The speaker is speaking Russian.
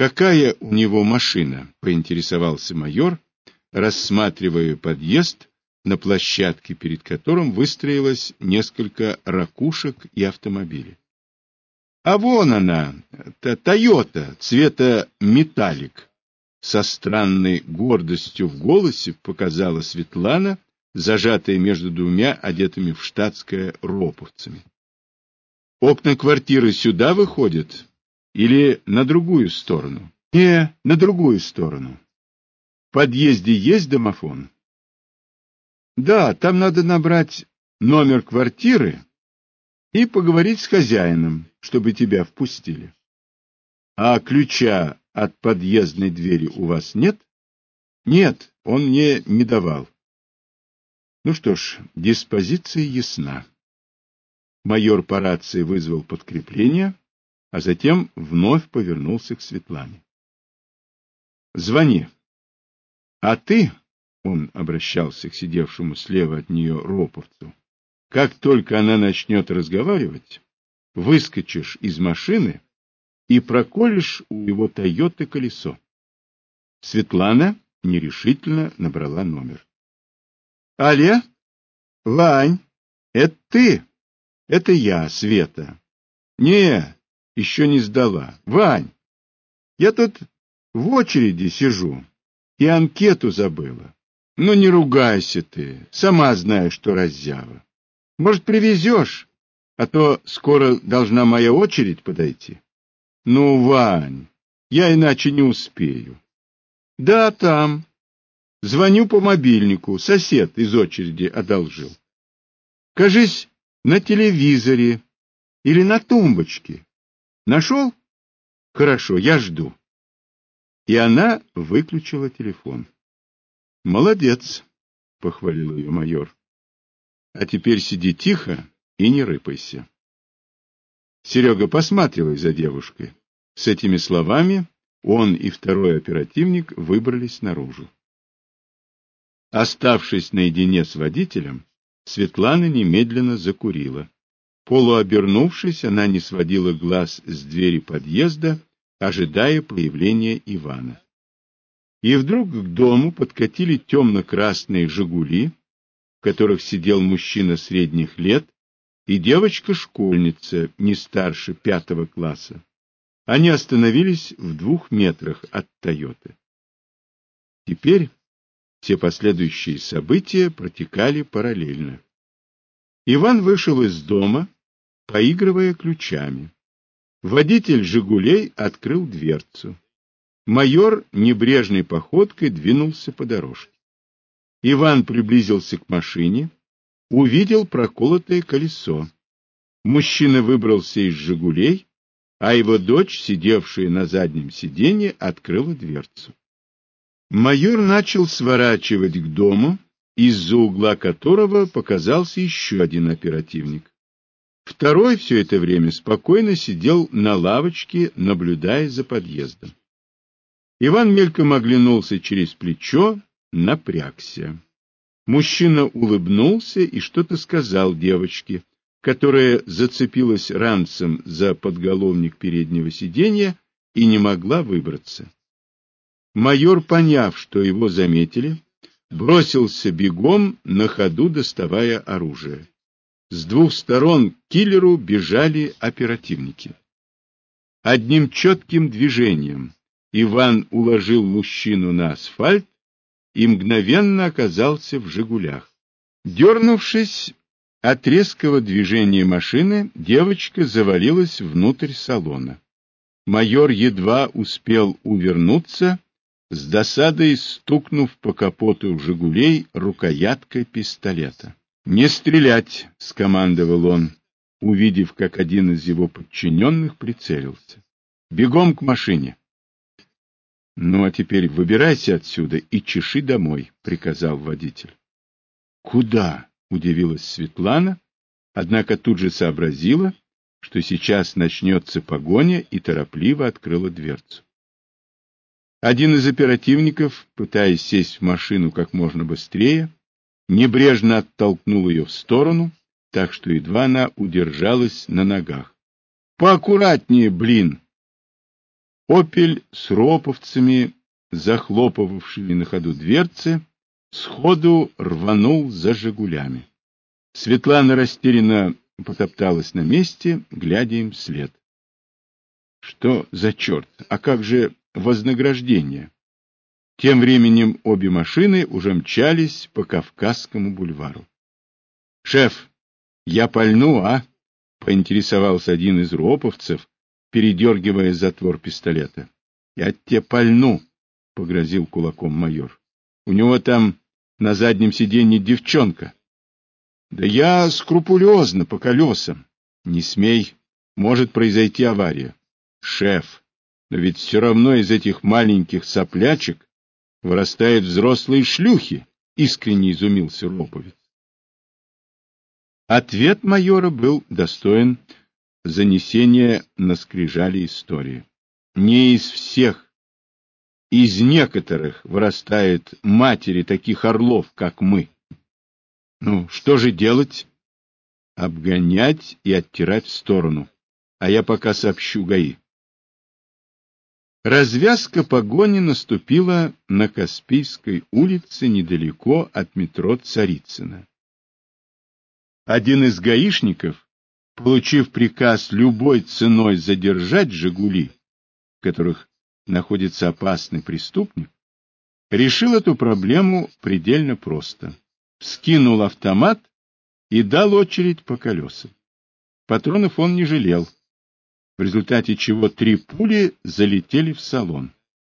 Какая у него машина? поинтересовался майор, рассматривая подъезд, на площадке перед которым выстроилось несколько ракушек и автомобилей. А вон она, Тойота, цвета металлик. Со странной гордостью в голосе показала Светлана, зажатая между двумя одетыми в штатское роповцами. Окна квартиры сюда выходят или на другую сторону? Не, на другую сторону. В подъезде есть домофон? Да, там надо набрать номер квартиры и поговорить с хозяином, чтобы тебя впустили. А ключа от подъездной двери у вас нет? Нет, он мне не давал. Ну что ж, диспозиция ясна. Майор по рации вызвал подкрепление, а затем вновь повернулся к Светлане. — Звони. — А ты, — он обращался к сидевшему слева от нее роповцу, — как только она начнет разговаривать, выскочишь из машины и проколешь у его Тойоты колесо. Светлана нерешительно набрала номер. — Аля? Вань, это ты? Это я, Света. Не, еще не сдала. Вань, я тут в очереди сижу и анкету забыла. Ну, не ругайся ты, сама знаешь, что раззява. Может, привезешь, а то скоро должна моя очередь подойти. Ну, Вань, я иначе не успею. Да, там. Звоню по мобильнику, сосед из очереди одолжил. Кажись, на телевизоре или на тумбочке. Нашел? Хорошо, я жду. И она выключила телефон. Молодец, похвалил ее майор. А теперь сиди тихо и не рыпайся. Серега, посматривай за девушкой. С этими словами он и второй оперативник выбрались наружу. Оставшись наедине с водителем, Светлана немедленно закурила. Полуобернувшись, она не сводила глаз с двери подъезда, ожидая появления Ивана. И вдруг к дому подкатили темно-красные «Жигули», в которых сидел мужчина средних лет, и девочка-школьница, не старше пятого класса. Они остановились в двух метрах от «Тойоты». Теперь все последующие события протекали параллельно. Иван вышел из дома, поигрывая ключами. Водитель «Жигулей» открыл дверцу. Майор небрежной походкой двинулся по дорожке. Иван приблизился к машине, увидел проколотое колесо. Мужчина выбрался из «Жигулей», а его дочь, сидевшая на заднем сиденье, открыла дверцу. Майор начал сворачивать к дому, из-за угла которого показался еще один оперативник. Второй все это время спокойно сидел на лавочке, наблюдая за подъездом. Иван мельком оглянулся через плечо, напрягся. Мужчина улыбнулся и что-то сказал девочке, которая зацепилась ранцем за подголовник переднего сиденья и не могла выбраться. Майор, поняв, что его заметили, бросился бегом, на ходу доставая оружие. С двух сторон к киллеру бежали оперативники. Одним четким движением Иван уложил мужчину на асфальт и мгновенно оказался в «Жигулях». Дернувшись от резкого движения машины, девочка завалилась внутрь салона. Майор едва успел увернуться с досадой стукнув по капоту «Жигулей» рукояткой пистолета. «Не стрелять!» — скомандовал он, увидев, как один из его подчиненных прицелился. «Бегом к машине!» «Ну, а теперь выбирайся отсюда и чеши домой», — приказал водитель. «Куда?» — удивилась Светлана, однако тут же сообразила, что сейчас начнется погоня, и торопливо открыла дверцу. Один из оперативников, пытаясь сесть в машину как можно быстрее, небрежно оттолкнул ее в сторону, так что едва она удержалась на ногах. «Поаккуратнее, блин!» Опель с роповцами, захлопывавшими на ходу дверцы, сходу рванул за «Жигулями». Светлана растерянно потопталась на месте, глядя им вслед. Что за черт? А как же вознаграждение? Тем временем обе машины уже мчались по Кавказскому бульвару. — Шеф, я пальну, а? — поинтересовался один из роповцев, передергивая затвор пистолета. — Я тебе пальну, — погрозил кулаком майор. — У него там на заднем сиденье девчонка. — Да я скрупулезно, по колесам. Не смей, может произойти авария. — Шеф, но ведь все равно из этих маленьких соплячек вырастают взрослые шлюхи, — искренне изумился Роповец. Ответ майора был достоин занесения на скрижали истории. Не из всех, из некоторых вырастают матери таких орлов, как мы. Ну, что же делать? Обгонять и оттирать в сторону. А я пока сообщу ГАИ. Развязка погони наступила на Каспийской улице недалеко от метро Царицына. Один из гаишников, получив приказ любой ценой задержать «Жигули», в которых находится опасный преступник, решил эту проблему предельно просто. Скинул автомат и дал очередь по колесам. Патронов он не жалел в результате чего три пули залетели в салон.